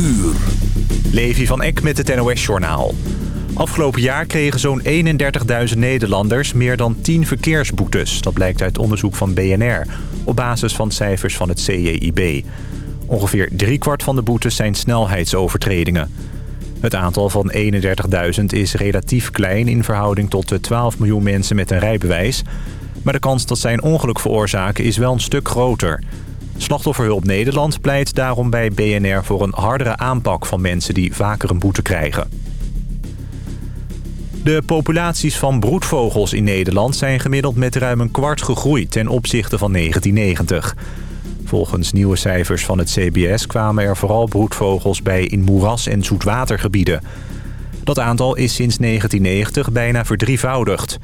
uur. Levi van Eck met het NOS-journaal. Afgelopen jaar kregen zo'n 31.000 Nederlanders meer dan 10 verkeersboetes. Dat blijkt uit onderzoek van BNR, op basis van cijfers van het CJIB. Ongeveer driekwart van de boetes zijn snelheidsovertredingen. Het aantal van 31.000 is relatief klein in verhouding tot de 12 miljoen mensen met een rijbewijs. Maar de kans dat zij een ongeluk veroorzaken is wel een stuk groter. Slachtofferhulp Nederland pleit daarom bij BNR voor een hardere aanpak van mensen die vaker een boete krijgen. De populaties van broedvogels in Nederland zijn gemiddeld met ruim een kwart gegroeid ten opzichte van 1990. Volgens nieuwe cijfers van het CBS kwamen er vooral broedvogels bij in moeras- en zoetwatergebieden. Dat aantal is sinds 1990 bijna verdrievoudigd.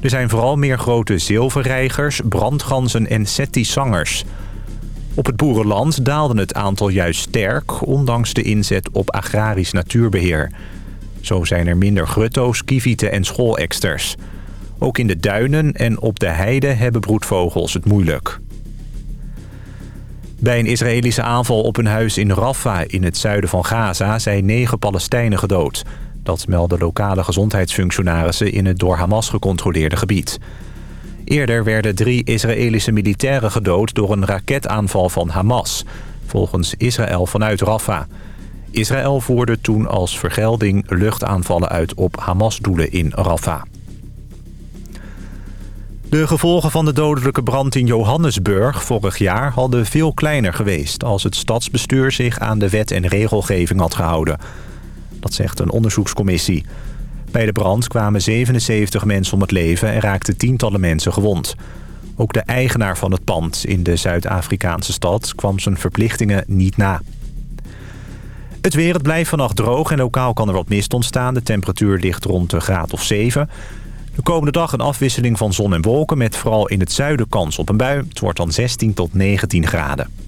Er zijn vooral meer grote zilverreigers, brandganzen en settisangers. Op het boerenland daalde het aantal juist sterk... ondanks de inzet op agrarisch natuurbeheer. Zo zijn er minder grutto's, kievieten en schooleksters. Ook in de duinen en op de heide hebben broedvogels het moeilijk. Bij een Israëlische aanval op een huis in Rafah in het zuiden van Gaza... zijn negen Palestijnen gedood. Dat melden lokale gezondheidsfunctionarissen in het door Hamas gecontroleerde gebied. Eerder werden drie Israëlische militairen gedood door een raketaanval van Hamas. Volgens Israël vanuit Rafah. Israël voerde toen als vergelding luchtaanvallen uit op Hamas-doelen in Rafah. De gevolgen van de dodelijke brand in Johannesburg vorig jaar hadden veel kleiner geweest... als het stadsbestuur zich aan de wet en regelgeving had gehouden. Dat zegt een onderzoekscommissie. Bij de brand kwamen 77 mensen om het leven en raakten tientallen mensen gewond. Ook de eigenaar van het pand in de Zuid-Afrikaanse stad kwam zijn verplichtingen niet na. Het weer, het blijft vannacht droog en lokaal kan er wat mist ontstaan. De temperatuur ligt rond de graad of 7. De komende dag een afwisseling van zon en wolken... met vooral in het zuiden kans op een bui. Het wordt dan 16 tot 19 graden.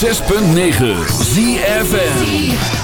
106.9 ZFN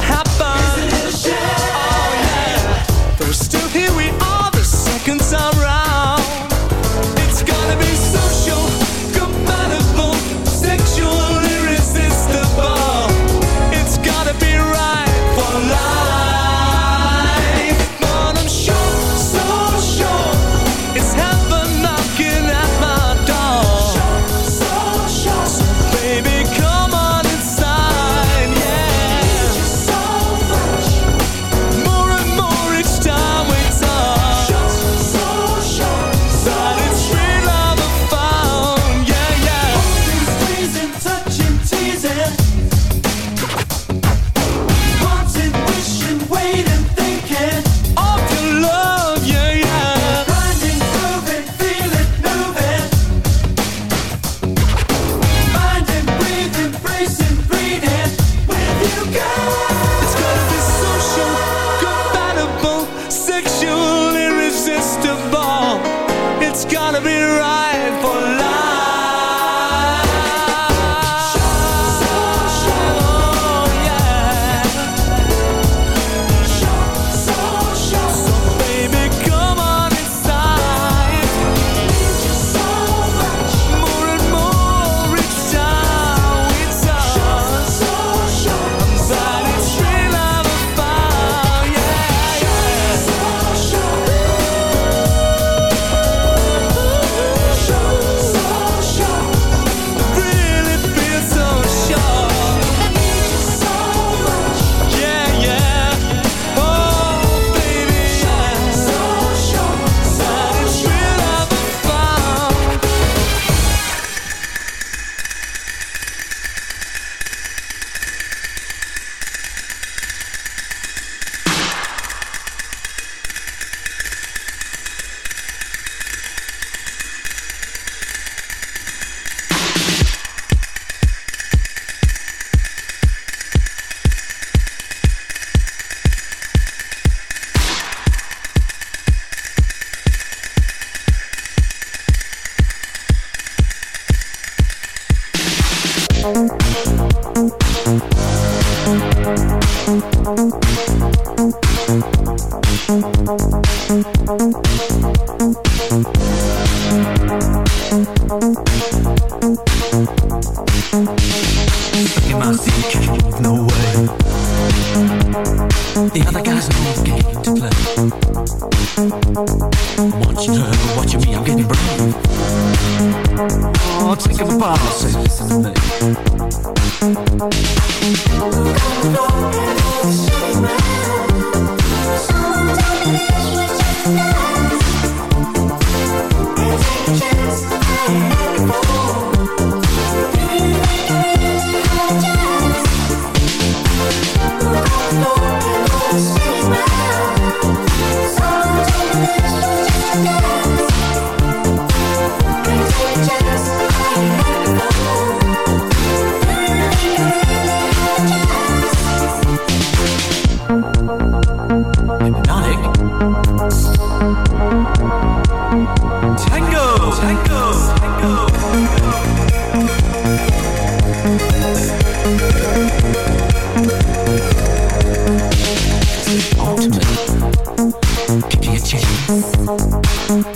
never?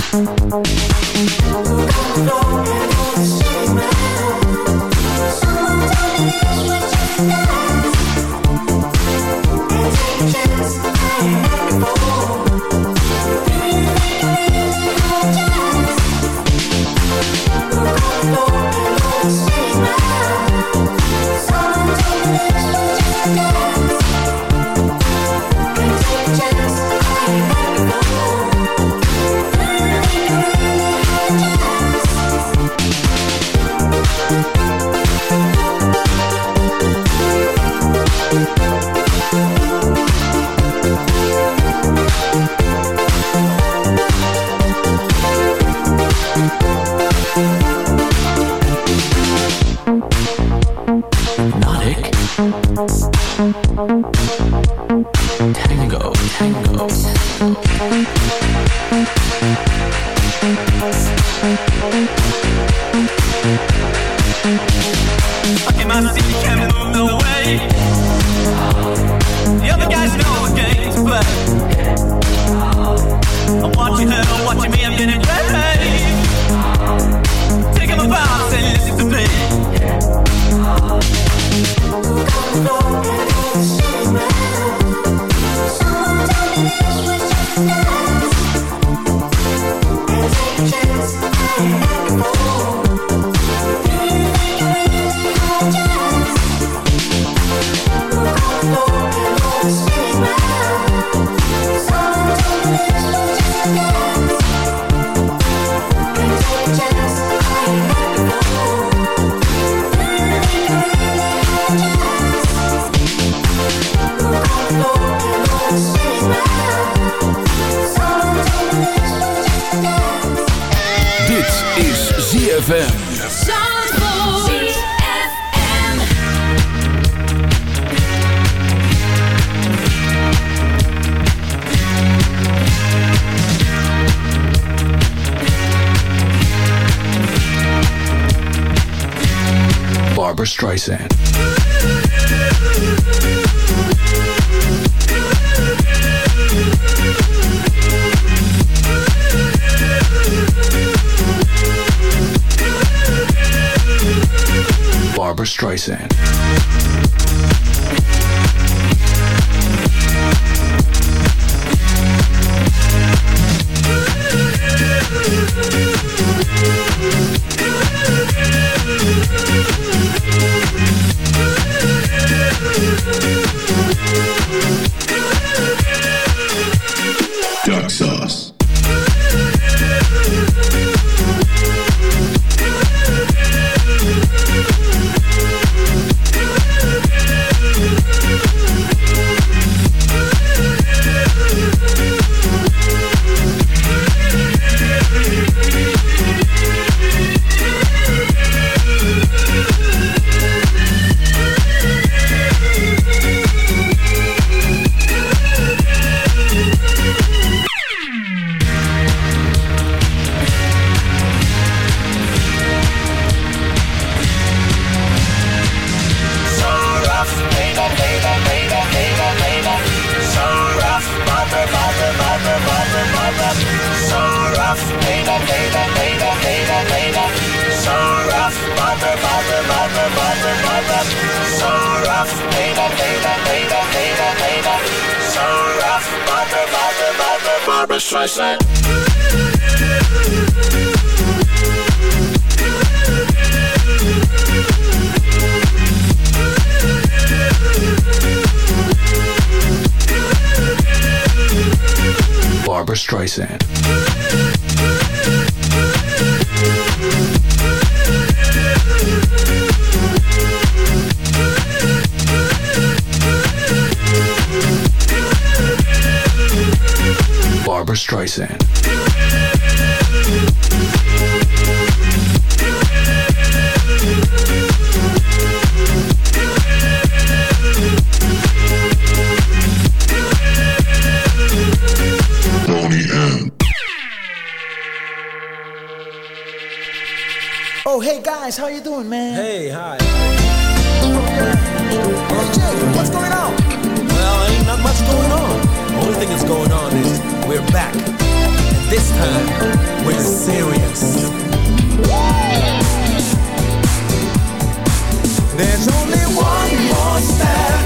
hand. Give me this night a Streisand. There's only one more step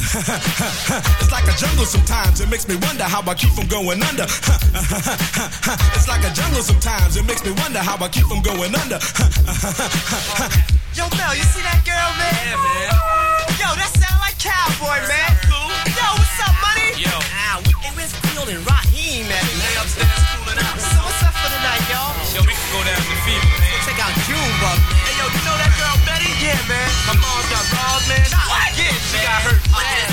it's like a jungle sometimes. It makes me wonder how I keep from going under. it's like a jungle sometimes. It makes me wonder how I keep from going under. Yo, Mel, you see that girl, man? Yeah, man. Yo, that sound like cowboy, man. Cool. Yo, what's up, money? Yo. Ah, we, hey, where's Field and Raheem, man? Lay upstairs go down to Fever, man. Check out Junebug. Hey, yo, you know that girl Betty? Yeah, man. My mom got robbed, man. What? Yeah, she got hurt. What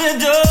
the door.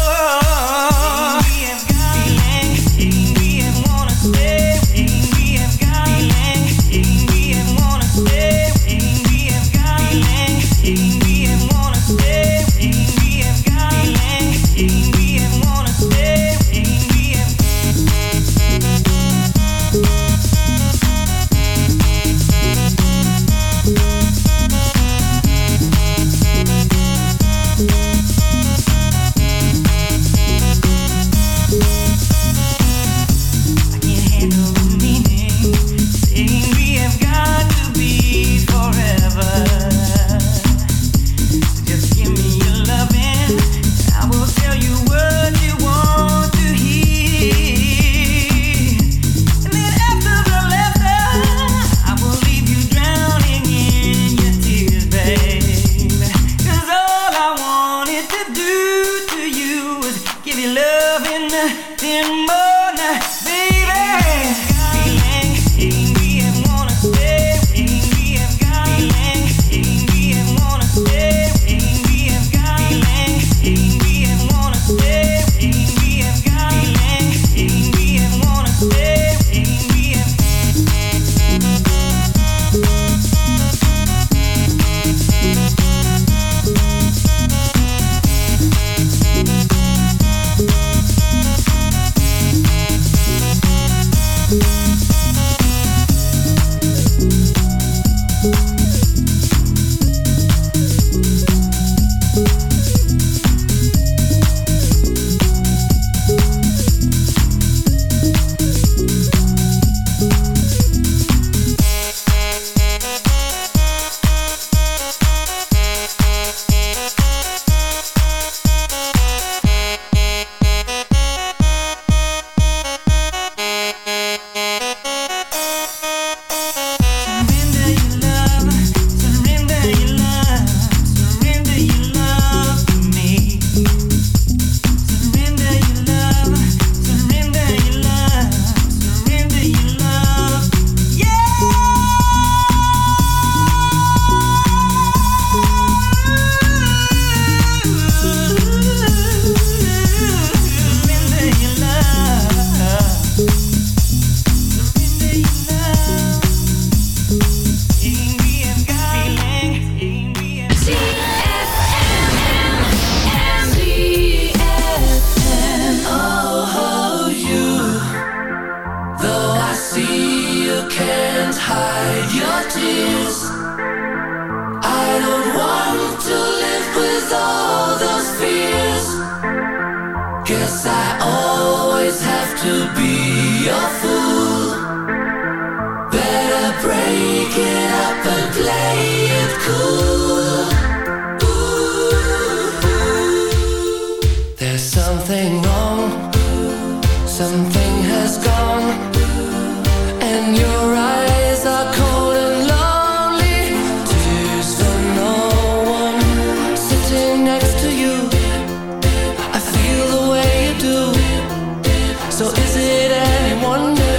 So is it any wonder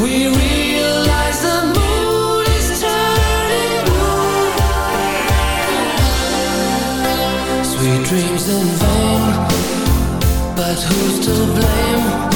we realize the moon is turning blue? Sweet dreams in vain, but who's to blame?